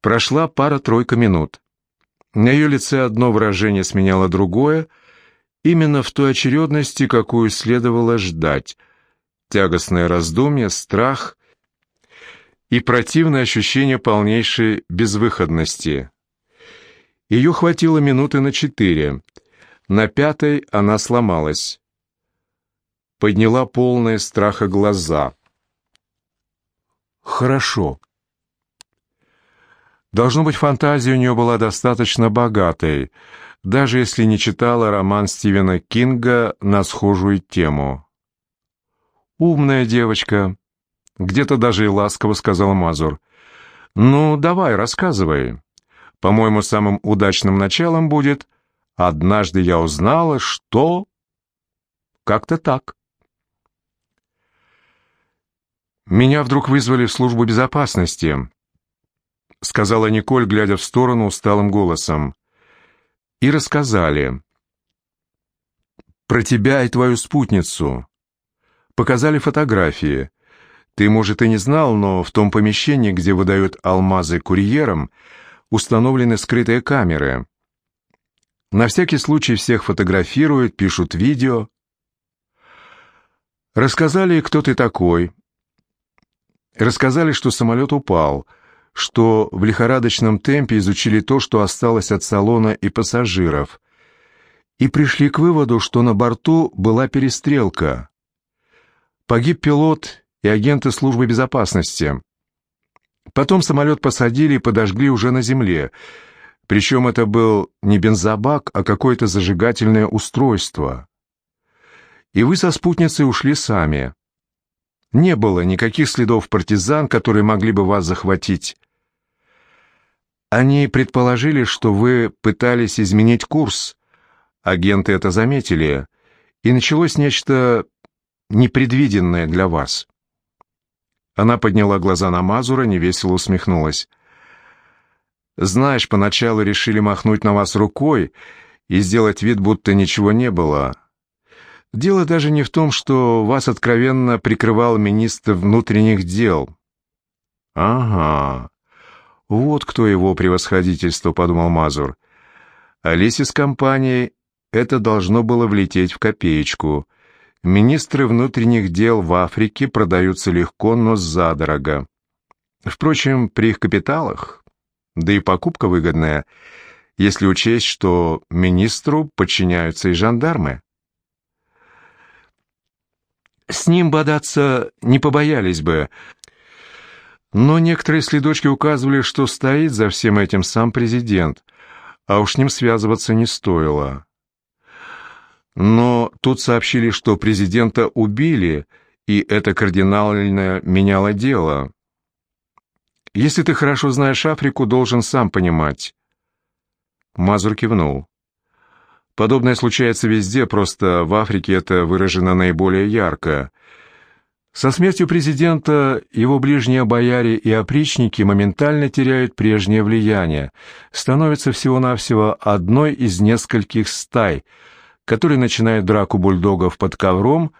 Прошла пара-тройка минут. На ее лице одно выражение сменяло другое, именно в той очередности, какую следовало ждать. Тягостное раздумье, страх и противное ощущение полнейшей безвыходности. Ее хватило минуты на четыре. На пятой она сломалась. Подняла полные страха глаза. «Хорошо». Должно быть, фантазия у нее была достаточно богатой, даже если не читала роман Стивена Кинга на схожую тему. «Умная девочка», — где-то даже и ласково сказал Мазур. «Ну, давай, рассказывай. По-моему, самым удачным началом будет «Однажды я узнала, что...» Как-то так. Меня вдруг вызвали в службу безопасности. — сказала Николь, глядя в сторону усталым голосом. «И рассказали. Про тебя и твою спутницу. Показали фотографии. Ты, может, и не знал, но в том помещении, где выдают алмазы курьерам, установлены скрытые камеры. На всякий случай всех фотографируют, пишут видео. Рассказали, кто ты такой. Рассказали, что самолет упал — что в лихорадочном темпе изучили то, что осталось от салона и пассажиров, и пришли к выводу, что на борту была перестрелка. Погиб пилот и агенты службы безопасности. Потом самолет посадили и подожгли уже на земле, причем это был не бензобак, а какое-то зажигательное устройство. И вы со спутницей ушли сами. Не было никаких следов партизан, которые могли бы вас захватить. Они предположили, что вы пытались изменить курс. Агенты это заметили, и началось нечто непредвиденное для вас. Она подняла глаза на Мазура, невесело усмехнулась. «Знаешь, поначалу решили махнуть на вас рукой и сделать вид, будто ничего не было. Дело даже не в том, что вас откровенно прикрывал министр внутренних дел. Ага. Вот кто его превосходительство, подумал Мазур. Алисе с компанией это должно было влететь в копеечку. Министры внутренних дел в Африке продаются легко, но задорого. Впрочем, при их капиталах, да и покупка выгодная, если учесть, что министру подчиняются и жандармы. С ним бодаться не побоялись бы, но некоторые следочки указывали, что стоит за всем этим сам президент, а уж с ним связываться не стоило. Но тут сообщили, что президента убили, и это кардинально меняло дело. Если ты хорошо знаешь Африку, должен сам понимать. Мазур кивнул. Подобное случается везде, просто в Африке это выражено наиболее ярко. Со смертью президента его ближние бояре и опричники моментально теряют прежнее влияние, становятся всего-навсего одной из нескольких стай, которые начинают драку бульдогов под ковром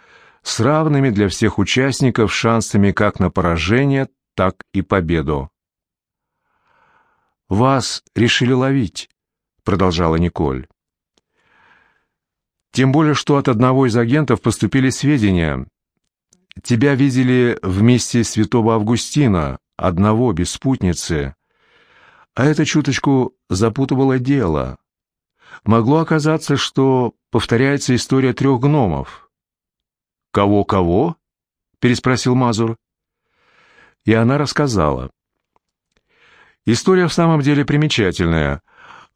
с равными для всех участников шансами как на поражение, так и победу. «Вас решили ловить», — продолжала Николь. Тем более, что от одного из агентов поступили сведения. Тебя видели вместе святого Августина, одного, без спутницы. А это чуточку запутывало дело. Могло оказаться, что повторяется история трех гномов. «Кого-кого?» — переспросил Мазур. И она рассказала. История в самом деле примечательная.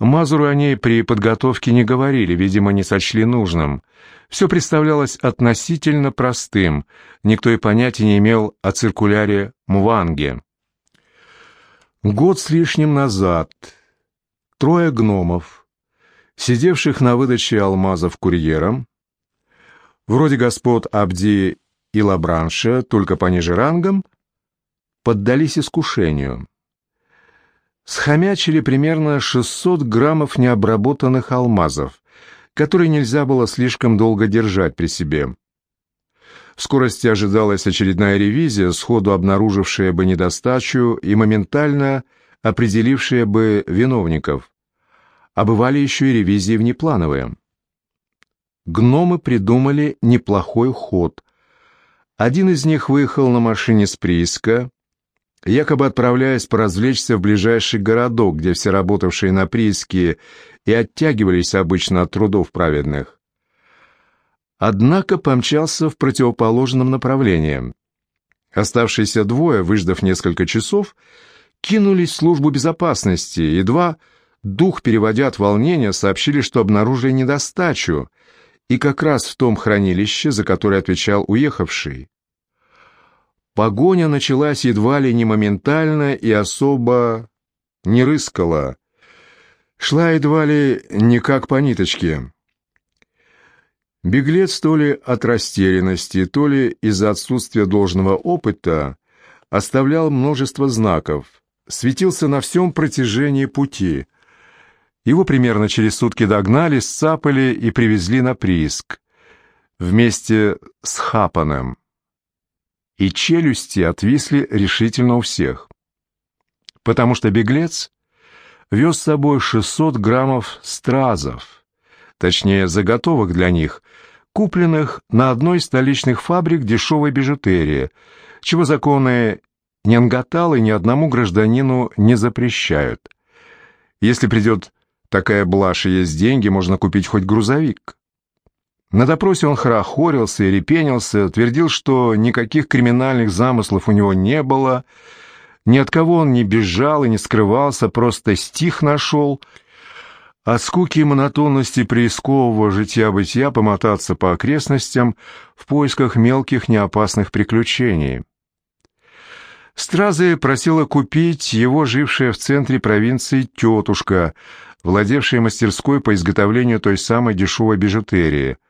Мазуру о ней при подготовке не говорили, видимо, не сочли нужным. Все представлялось относительно простым, никто и понятия не имел о циркуляре Муванге. Год с лишним назад трое гномов, сидевших на выдаче алмазов курьером, вроде господ Абди и Лабранша, только пониже рангом, поддались искушению схомячили примерно 600 граммов необработанных алмазов, которые нельзя было слишком долго держать при себе. В скорости ожидалась очередная ревизия, сходу обнаружившая бы недостачу и моментально определившие бы виновников, а бывали еще и ревизии внеплановые. Гномы придумали неплохой ход. Один из них выехал на машине с прииска, якобы отправляясь поразвлечься в ближайший городок, где все работавшие на прииске и оттягивались обычно от трудов праведных. Однако помчался в противоположном направлении. Оставшиеся двое, выждав несколько часов, кинулись в службу безопасности, едва дух, переводя от волнения, сообщили, что обнаружили недостачу, и как раз в том хранилище, за которое отвечал уехавший. Погоня началась едва ли не моментально и особо не рыскала. Шла едва ли не как по ниточке. Беглец то ли от растерянности, то ли из-за отсутствия должного опыта оставлял множество знаков, светился на всем протяжении пути. Его примерно через сутки догнали, сцапали и привезли на прииск вместе с Хапаном и челюсти отвисли решительно у всех. Потому что беглец вез с собой 600 граммов стразов, точнее заготовок для них, купленных на одной из столичных фабрик дешевой бижутерии, чего законы Нянгаталы ни одному гражданину не запрещают. Если придет такая блажь и есть деньги, можно купить хоть грузовик. На допросе он хорохорился и репенился, твердил, что никаких криминальных замыслов у него не было, ни от кого он не бежал и не скрывался, просто стих нашел. От скуки и монотонности приискового житья-бытия помотаться по окрестностям в поисках мелких неопасных приключений. Стразы просила купить его жившая в центре провинции тетушка, владевшая мастерской по изготовлению той самой дешевой бижутерии –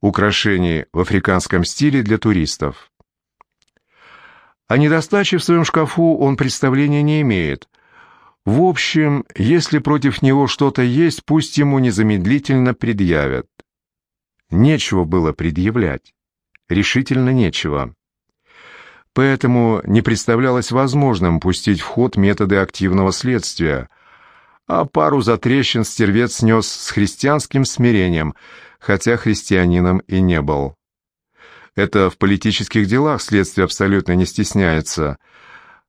украшений в африканском стиле для туристов. О недостаче в своем шкафу он представления не имеет. В общем, если против него что-то есть, пусть ему незамедлительно предъявят. Нечего было предъявлять. Решительно нечего. Поэтому не представлялось возможным пустить в ход методы активного следствия, а пару затрещин стервец снес с христианским смирением – хотя христианином и не был. Это в политических делах следствие абсолютно не стесняется,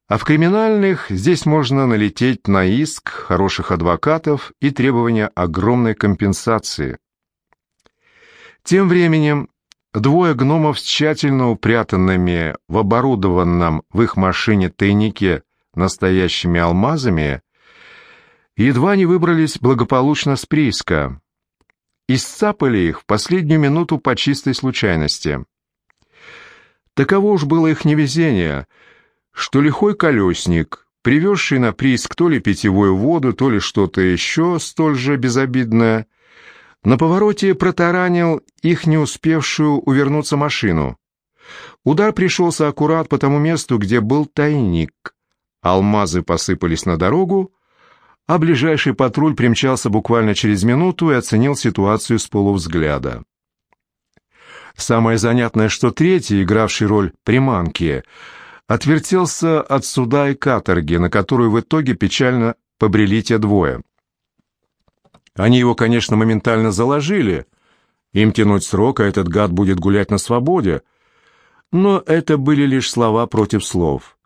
а в криминальных здесь можно налететь на иск хороших адвокатов и требования огромной компенсации. Тем временем двое гномов с тщательно упрятанными в оборудованном в их машине тайнике настоящими алмазами едва не выбрались благополучно с прииска и сцапали их в последнюю минуту по чистой случайности. Таково уж было их невезение, что лихой колесник, привезший на прииск то ли питьевую воду, то ли что-то еще столь же безобидное, на повороте протаранил их не успевшую увернуться машину. Удар пришелся аккурат по тому месту, где был тайник. Алмазы посыпались на дорогу, а ближайший патруль примчался буквально через минуту и оценил ситуацию с полувзгляда. Самое занятное, что третий, игравший роль приманки, отвертелся от суда и каторги, на которую в итоге печально побрели те двое. Они его, конечно, моментально заложили. Им тянуть срок, а этот гад будет гулять на свободе. Но это были лишь слова против слов.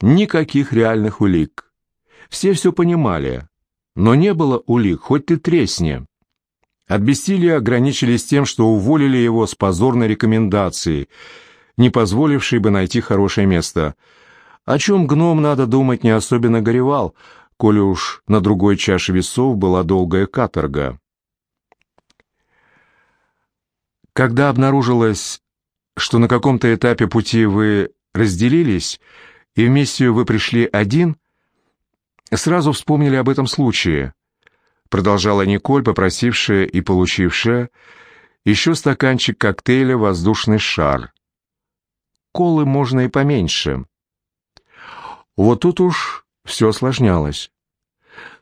Никаких реальных улик. Все все понимали, но не было улик, хоть ты тресни. От бессилия ограничились тем, что уволили его с позорной рекомендацией, не позволившей бы найти хорошее место. О чем гном, надо думать, не особенно горевал, коли уж на другой чаше весов была долгая каторга. Когда обнаружилось, что на каком-то этапе пути вы разделились, и в миссию вы пришли один – Сразу вспомнили об этом случае. Продолжала Николь, попросившая и получившая еще стаканчик коктейля «Воздушный шар». Колы можно и поменьше. Вот тут уж все осложнялось.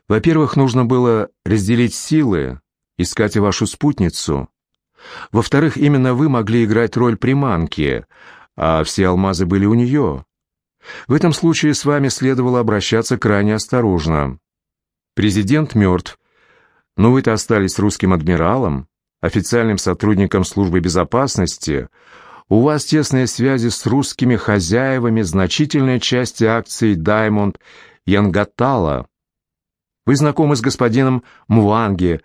Во-первых, нужно было разделить силы, искать вашу спутницу. Во-вторых, именно вы могли играть роль приманки, а все алмазы были у нее. В этом случае с вами следовало обращаться крайне осторожно. Президент мертв, но вы-то остались русским адмиралом, официальным сотрудником службы безопасности, у вас тесные связи с русскими хозяевами значительной части акций «Даймонд» Янгатала. Вы знакомы с господином Муанги,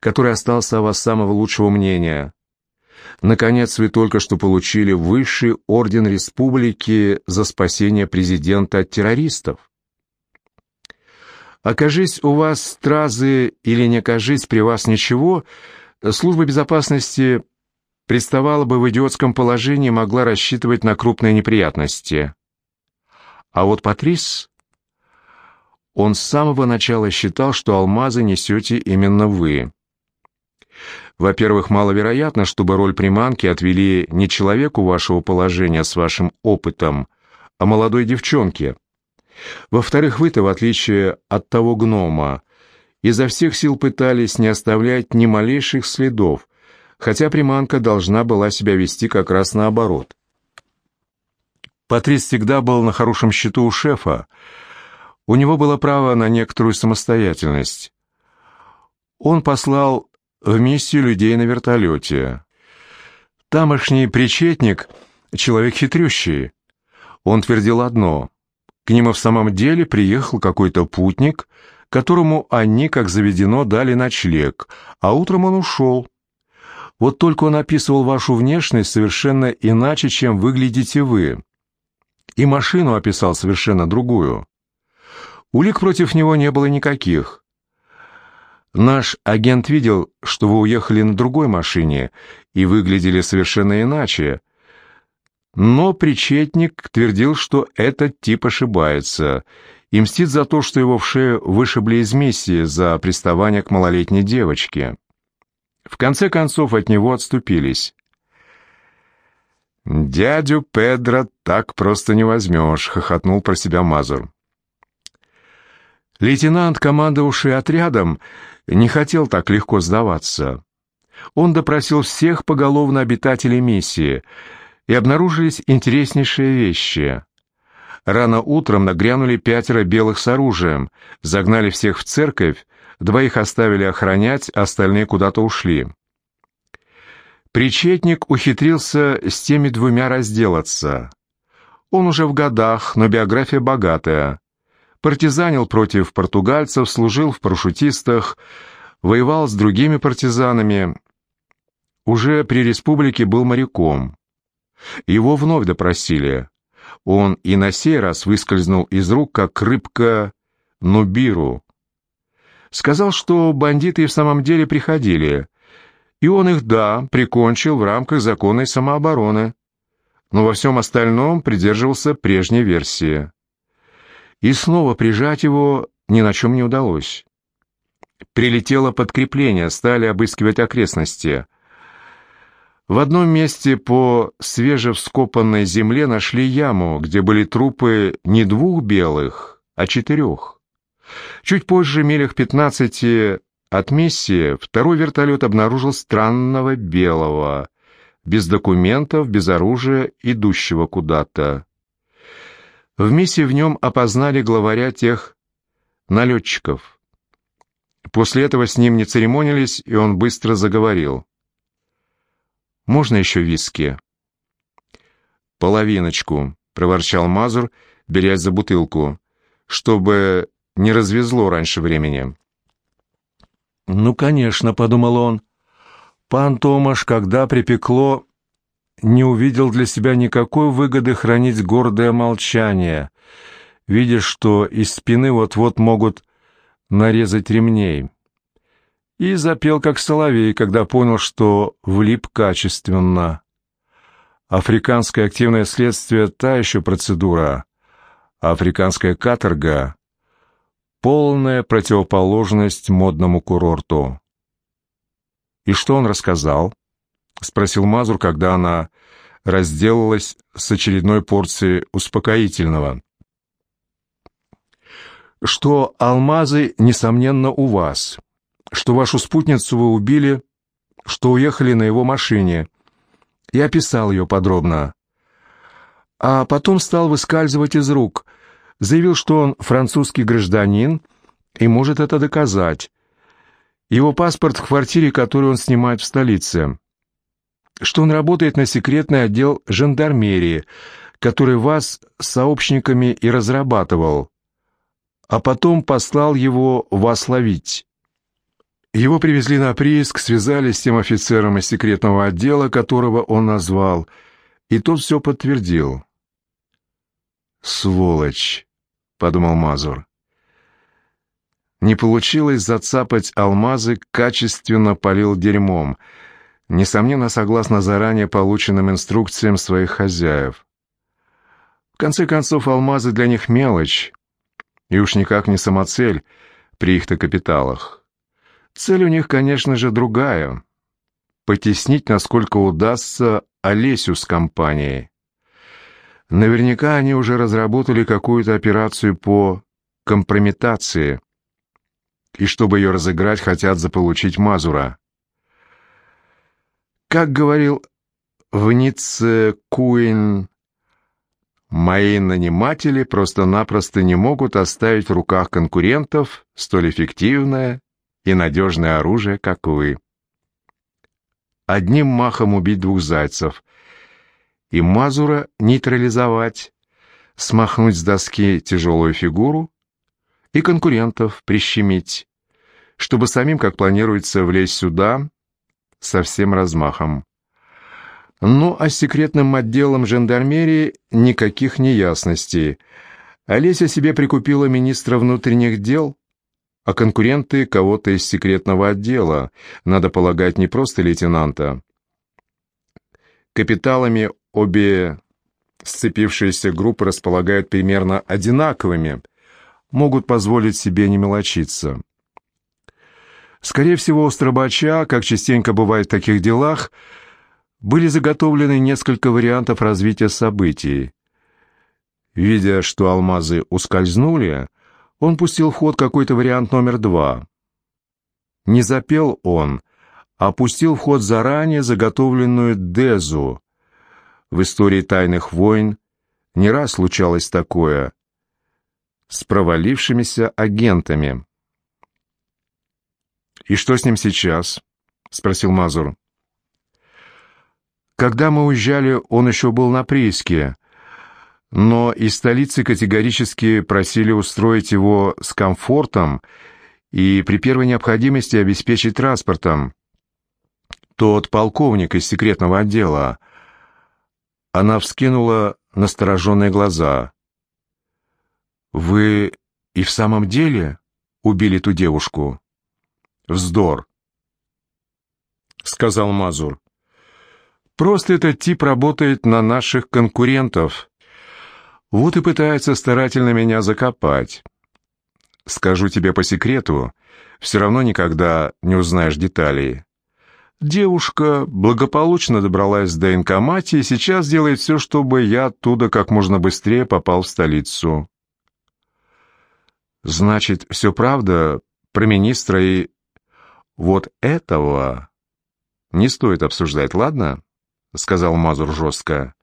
который остался о вас самого лучшего мнения. Наконец, вы только что получили высший орден республики за спасение президента от террористов. Окажись у вас стразы или не окажись при вас ничего, служба безопасности приставала бы в идиотском положении и могла рассчитывать на крупные неприятности. А вот Патрис... Он с самого начала считал, что алмазы несете именно вы. Во-первых, маловероятно, чтобы роль приманки отвели не человеку вашего положения с вашим опытом, а молодой девчонке. Во-вторых, вы-то, в отличие от того гнома, изо всех сил пытались не оставлять ни малейших следов, хотя приманка должна была себя вести как раз наоборот. Патрис всегда был на хорошем счету у шефа. У него было право на некоторую самостоятельность. Он послал в миссию людей на вертолете. Тамошний причетник — человек хитрющий. Он твердил одно. К ним в самом деле приехал какой-то путник, которому они, как заведено, дали ночлег, а утром он ушел. Вот только он описывал вашу внешность совершенно иначе, чем выглядите вы. И машину описал совершенно другую. Улик против него не было никаких. Наш агент видел, что вы уехали на другой машине и выглядели совершенно иначе. Но причетник твердил, что этот тип ошибается и мстит за то, что его в шею вышибли из миссии за приставание к малолетней девочке. В конце концов от него отступились. «Дядю Педро так просто не возьмешь», — хохотнул про себя Мазур. Лейтенант, командовавший отрядом, не хотел так легко сдаваться. Он допросил всех поголовно обитателей миссии, и обнаружились интереснейшие вещи. Рано утром нагрянули пятеро белых с оружием, загнали всех в церковь, двоих оставили охранять, остальные куда-то ушли. Причетник ухитрился с теми двумя разделаться. Он уже в годах, но биография богатая партизанил против португальцев, служил в парашютистах, воевал с другими партизанами. Уже при республике был моряком. Его вновь допросили. Он и на сей раз выскользнул из рук, как рыбка Нубиру. Сказал, что бандиты в самом деле приходили, и он их, да, прикончил в рамках законной самообороны, но во всем остальном придерживался прежней версии и снова прижать его ни на чем не удалось. Прилетело подкрепление, стали обыскивать окрестности. В одном месте по свежевскопанной земле нашли яму, где были трупы не двух белых, а четырех. Чуть позже, милях пятнадцати от миссии, второй вертолет обнаружил странного белого, без документов, без оружия, идущего куда-то. В миссии в нем опознали главаря тех налетчиков. После этого с ним не церемонились, и он быстро заговорил. «Можно еще виски?» «Половиночку», — проворчал Мазур, берясь за бутылку, «чтобы не развезло раньше времени». «Ну, конечно», — подумал он. «Пан Томаш, когда припекло, не увидел для себя никакой выгоды хранить гордое молчание, видя, что из спины вот-вот могут нарезать ремней. И запел как соловей, когда понял, что влип качественно. Африканское активное следствие — та еще процедура, а африканская каторга — полная противоположность модному курорту. И что он рассказал? — спросил Мазур, когда она разделалась с очередной порцией успокоительного. «Что алмазы, несомненно, у вас, что вашу спутницу вы убили, что уехали на его машине. Я описал ее подробно. а потом стал выскальзывать из рук. Заявил, что он французский гражданин и может это доказать. Его паспорт в квартире, которую он снимает в столице. Что он работает на секретный отдел жандармерии, который вас сообщниками и разрабатывал, а потом послал его вас ловить. Его привезли на прииск, связали с тем офицером из секретного отдела, которого он назвал, и тот все подтвердил. «Сволочь!» — подумал Мазур. Не получилось зацапать алмазы, качественно полил дерьмом, несомненно, согласно заранее полученным инструкциям своих хозяев. В конце концов, алмазы для них мелочь, и уж никак не самоцель при их-то капиталах. Цель у них, конечно же, другая — потеснить, насколько удастся, Олесю с компанией. Наверняка они уже разработали какую-то операцию по компрометации, и чтобы ее разыграть, хотят заполучить Мазура. Как говорил в Ницце Куин, «Мои наниматели просто-напросто не могут оставить в руках конкурентов столь эффективное и надежное оружие, как вы». Одним махом убить двух зайцев и Мазура нейтрализовать, смахнуть с доски тяжелую фигуру и конкурентов прищемить, чтобы самим, как планируется, влезть сюда со всем размахом. Ну, а с секретным отделом жандармерии никаких неясностей. Олеся себе прикупила министра внутренних дел, а конкуренты кого-то из секретного отдела, надо полагать, не просто лейтенанта. Капиталами обе сцепившиеся группы располагают примерно одинаковыми – могут позволить себе не мелочиться. Скорее всего, у Стробача, как частенько бывает в таких делах, были заготовлены несколько вариантов развития событий. Видя, что алмазы ускользнули, он пустил в ход какой-то вариант номер два. Не запел он, а пустил в ход заранее заготовленную дезу. В истории тайных войн не раз случалось такое с провалившимися агентами. «И что с ним сейчас?» — спросил Мазур. «Когда мы уезжали, он еще был на прииске, но из столицы категорически просили устроить его с комфортом и при первой необходимости обеспечить транспортом. Тот полковник из секретного отдела». Она вскинула настороженные глаза. «Вы и в самом деле убили ту девушку?» «Вздор», — сказал Мазур. «Просто этот тип работает на наших конкурентов. Вот и пытается старательно меня закопать. Скажу тебе по секрету, все равно никогда не узнаешь деталей. Девушка благополучно добралась до инкомати и сейчас делает все, чтобы я оттуда как можно быстрее попал в столицу. Значит, все правда про министра и... Вот этого не стоит обсуждать, ладно? Сказал Мазур жестко.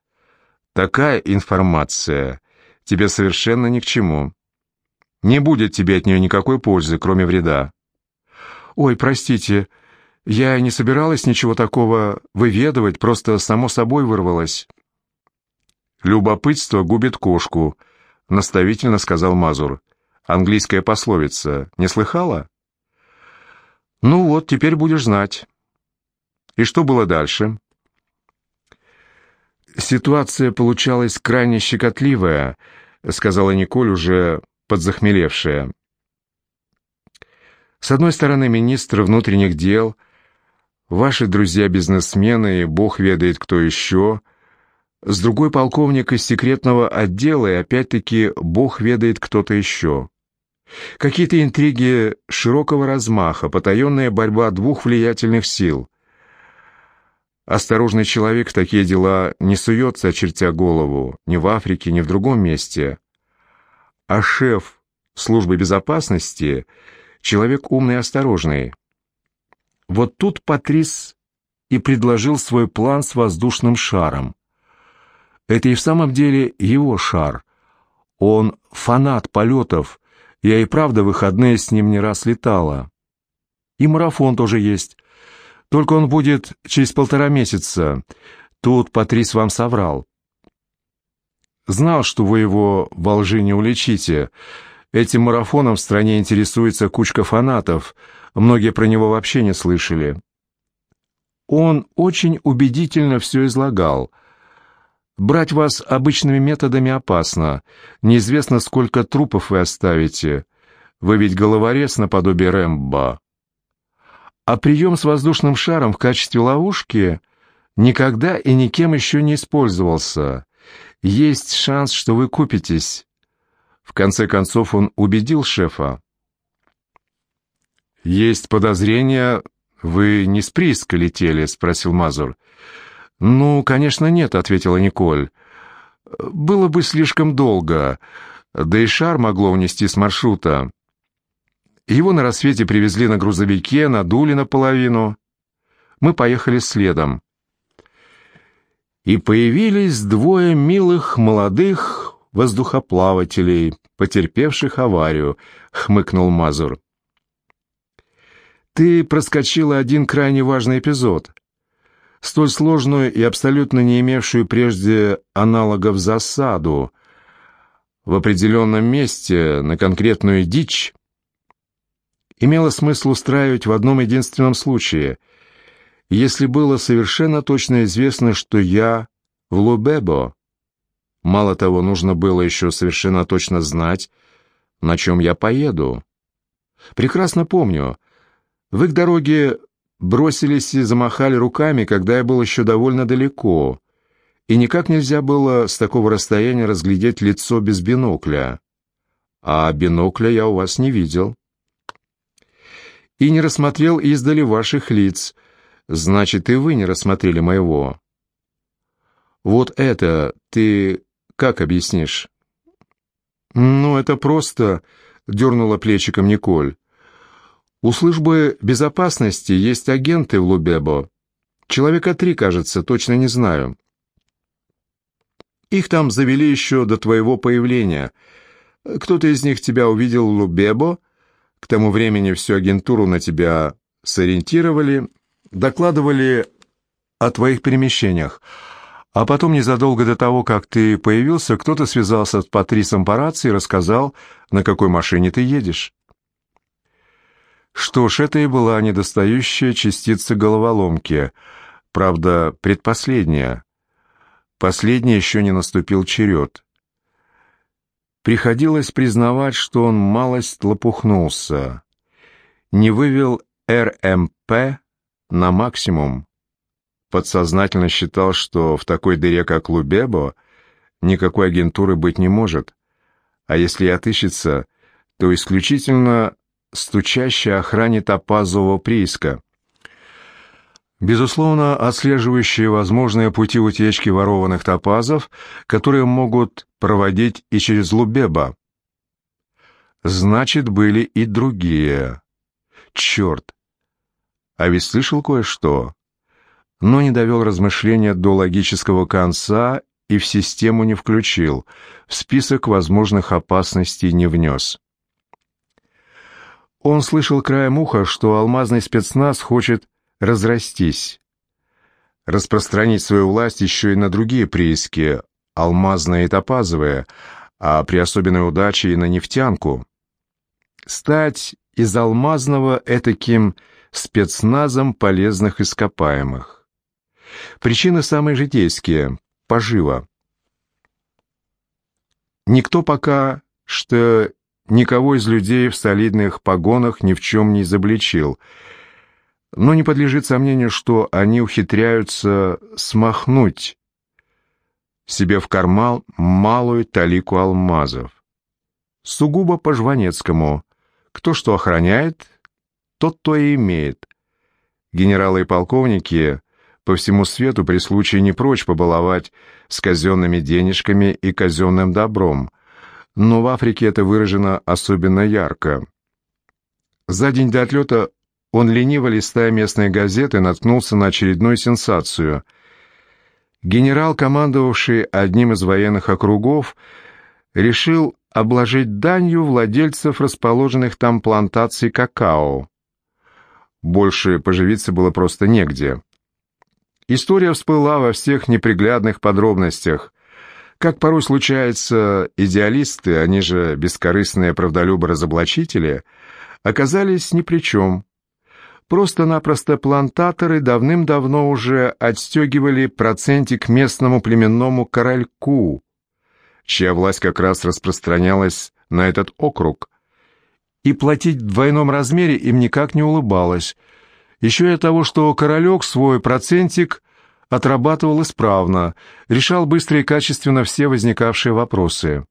Такая информация тебе совершенно ни к чему. Не будет тебе от нее никакой пользы, кроме вреда. Ой, простите, я не собиралась ничего такого выведывать, просто само собой вырвалось. Любопытство губит кошку, наставительно сказал Мазур. Английская пословица. Не слыхала? Ну вот, теперь будешь знать. И что было дальше? Ситуация получалась крайне щекотливая, сказала Николь, уже подзахмелевшая. С одной стороны, министр внутренних дел, ваши друзья-бизнесмены и бог ведает кто еще — с другой полковник из секретного отдела, и опять-таки бог ведает кто-то еще. Какие-то интриги широкого размаха, потаенная борьба двух влиятельных сил. Осторожный человек в такие дела не суется, очертя голову, ни в Африке, ни в другом месте. А шеф службы безопасности — человек умный и осторожный. Вот тут Патрис и предложил свой план с воздушным шаром. Это и в самом деле его шар. Он фанат полетов. Я и правда выходные с ним не раз летала. И марафон тоже есть. Только он будет через полтора месяца. Тут Патрис вам соврал. Знал, что вы его во лжи не уличите. Этим марафоном в стране интересуется кучка фанатов. Многие про него вообще не слышали. Он очень убедительно все излагал. Брать вас обычными методами опасно. Неизвестно, сколько трупов вы оставите. Вы ведь головорез наподобие Рэмбо. А прием с воздушным шаром в качестве ловушки никогда и никем еще не использовался. Есть шанс, что вы купитесь. В конце концов он убедил шефа. «Есть подозрение, вы не с прииска летели?» — спросил Мазур. «Ну, конечно, нет», — ответила Николь. «Было бы слишком долго, да и шар могло унести с маршрута. Его на рассвете привезли на грузовике, надули наполовину. Мы поехали следом. И появились двое милых молодых воздухоплавателей, потерпевших аварию, хмыкнул Мазур. Ты проскочила один крайне важный эпизод. Столь сложную и абсолютно не имевшую прежде аналогов засаду в определенном месте на конкретную дичь имело смысл устраивать в одном единственном случае, если было совершенно точно известно, что я в Лубебо. Мало того, нужно было еще совершенно точно знать, на чем я поеду. Прекрасно помню, в их дороге бросились и замахали руками, когда я был еще довольно далеко, и никак нельзя было с такого расстояния разглядеть лицо без бинокля. А бинокля я у вас не видел и не рассмотрел издали ваших лиц. Значит, и вы не рассмотрели моего. Вот это ты как объяснишь? Ну, это просто, дернула плечиком Николь. У службы безопасности есть агенты в Лубебо. Человека три, кажется, точно не знаю. Их там завели еще до твоего появления. Кто-то из них тебя увидел в Лубебо, к тому времени всю агентуру на тебя сориентировали, докладывали о твоих перемещениях. А потом, незадолго до того, как ты появился, кто-то связался с Патрисом по рации и рассказал, на какой машине ты едешь. Что ж, это и была недостающая частица головоломки. Правда, предпоследняя. Последний еще не наступил черед. Приходилось признавать, что он малость лопухнулся. Не вывел РМП на максимум. Подсознательно считал, что в такой дыре, как Лубебо, никакой агентуры быть не может. А если и отыщется, то исключительно стучащая охране топазового прииска. Безусловно, отслеживающие возможные пути утечки ворованных топазов, которые могут проводить и через Лубеба. Значит, были и другие. Черт! А ведь слышал кое-что, но не довел размышления до логического конца и в систему не включил, в список возможных опасностей не внес. Он слышал краем уха, что алмазный спецназ хочет разрастись, распространить свою власть еще и на другие прииски, алмазные и топазовые, а при особенной удаче и на нефтянку. Стать из алмазного этаким спецназом полезных ископаемых. Причины самые житейские – пожива. Никто пока что никого из людей в солидных погонах ни в чем не изобличил – но не подлежит сомнению, что они ухитряются смахнуть себе в карман малую талику алмазов. Сугубо по Жванецкому. Кто что охраняет, тот то и имеет. Генералы и полковники по всему свету при случае не прочь побаловать с казенными денежками и казенным добром, но в Африке это выражено особенно ярко. За день до отлета он, лениво листая местные газеты, наткнулся на очередную сенсацию. Генерал, командовавший одним из военных округов, решил обложить данью владельцев расположенных там плантаций какао. Больше поживиться было просто негде. История всплыла во всех неприглядных подробностях. Как порой случается, идеалисты, они же бескорыстные правдолюбы-разоблачители, оказались ни при чем. Просто-напросто плантаторы давным-давно уже отстегивали процентик местному племенному корольку, чья власть как раз распространялась на этот округ. И платить в двойном размере им никак не улыбалось. Еще и от того, что королек свой процентик отрабатывал исправно, решал быстро и качественно все возникавшие вопросы.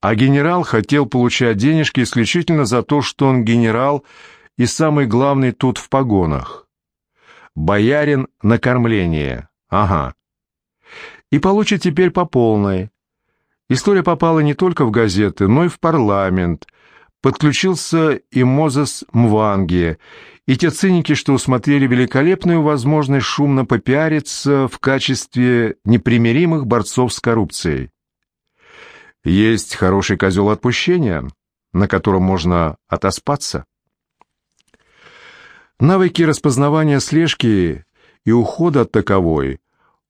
А генерал хотел получать денежки исключительно за то, что он генерал – и самый главный тут в погонах. Боярин на кормление. Ага. И получит теперь по полной. История попала не только в газеты, но и в парламент. Подключился и Мозес Мванги, и те циники, что усмотрели великолепную возможность шумно попиариться в качестве непримиримых борцов с коррупцией. Есть хороший козел отпущения, на котором можно отоспаться. Навыки распознавания слежки и ухода от таковой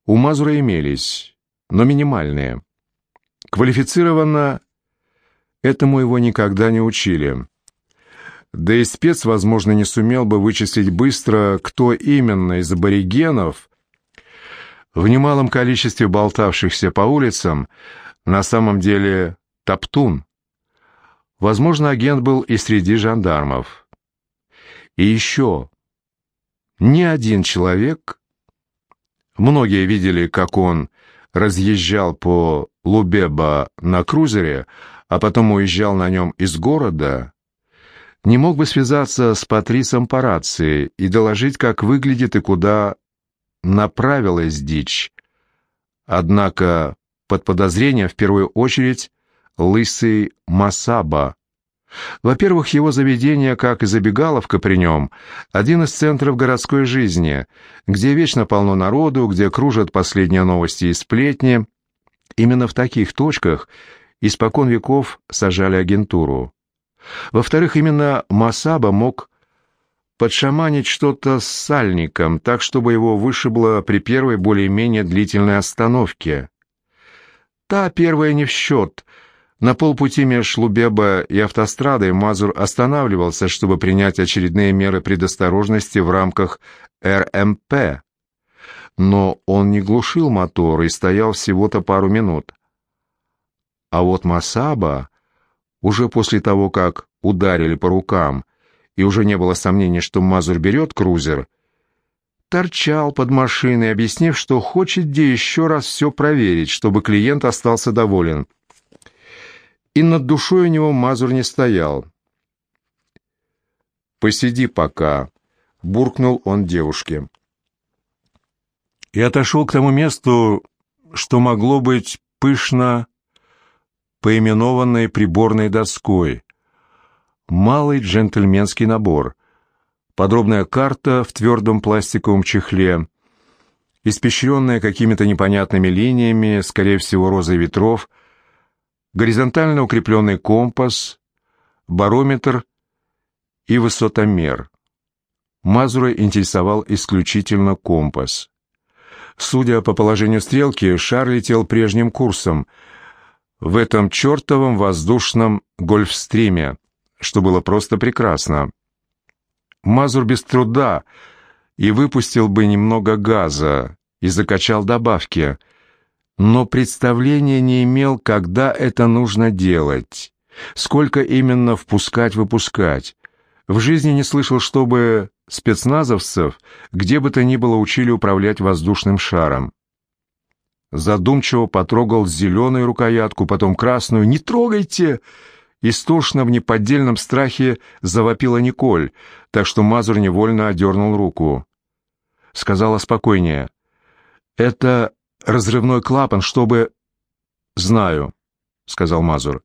у Мазура имелись, но минимальные. Квалифицированно этому его никогда не учили. Да и спец, возможно, не сумел бы вычислить быстро, кто именно из аборигенов в немалом количестве болтавшихся по улицам на самом деле топтун. Возможно, агент был и среди жандармов. И еще, ни один человек, многие видели, как он разъезжал по Лубеба на крузере, а потом уезжал на нем из города, не мог бы связаться с Патрисом по рации и доложить, как выглядит и куда направилась дичь. Однако под подозрение в первую очередь лысый Масаба, во-первых, его заведение, как и забегаловка при нем, один из центров городской жизни, где вечно полно народу, где кружат последние новости и сплетни. Именно в таких точках испокон веков сажали агентуру. Во-вторых, именно Масаба мог подшаманить что-то с сальником, так, чтобы его вышибло при первой более-менее длительной остановке. Та первая не в счет — на полпути меж Лубеба и автострадой Мазур останавливался, чтобы принять очередные меры предосторожности в рамках РМП. Но он не глушил мотор и стоял всего-то пару минут. А вот Масаба, уже после того, как ударили по рукам, и уже не было сомнений, что Мазур берет крузер, торчал под машиной, объяснив, что хочет где еще раз все проверить, чтобы клиент остался доволен и над душой у него Мазур не стоял. «Посиди пока», — буркнул он девушке. И отошел к тому месту, что могло быть пышно поименованной приборной доской. Малый джентльменский набор. Подробная карта в твердом пластиковом чехле, испещренная какими-то непонятными линиями, скорее всего, розой ветров, горизонтально укрепленный компас, барометр и высотомер. Мазура интересовал исключительно компас. Судя по положению стрелки, шар летел прежним курсом, в этом чертовом воздушном гольфстриме, что было просто прекрасно. Мазур без труда и выпустил бы немного газа, и закачал добавки — но представления не имел, когда это нужно делать, сколько именно впускать-выпускать. В жизни не слышал, чтобы спецназовцев где бы то ни было учили управлять воздушным шаром. Задумчиво потрогал зеленую рукоятку, потом красную. «Не трогайте!» Истошно в неподдельном страхе завопила Николь, так что Мазур невольно одернул руку. Сказала спокойнее. «Это разрывной клапан, чтобы...» «Знаю», — сказал Мазур.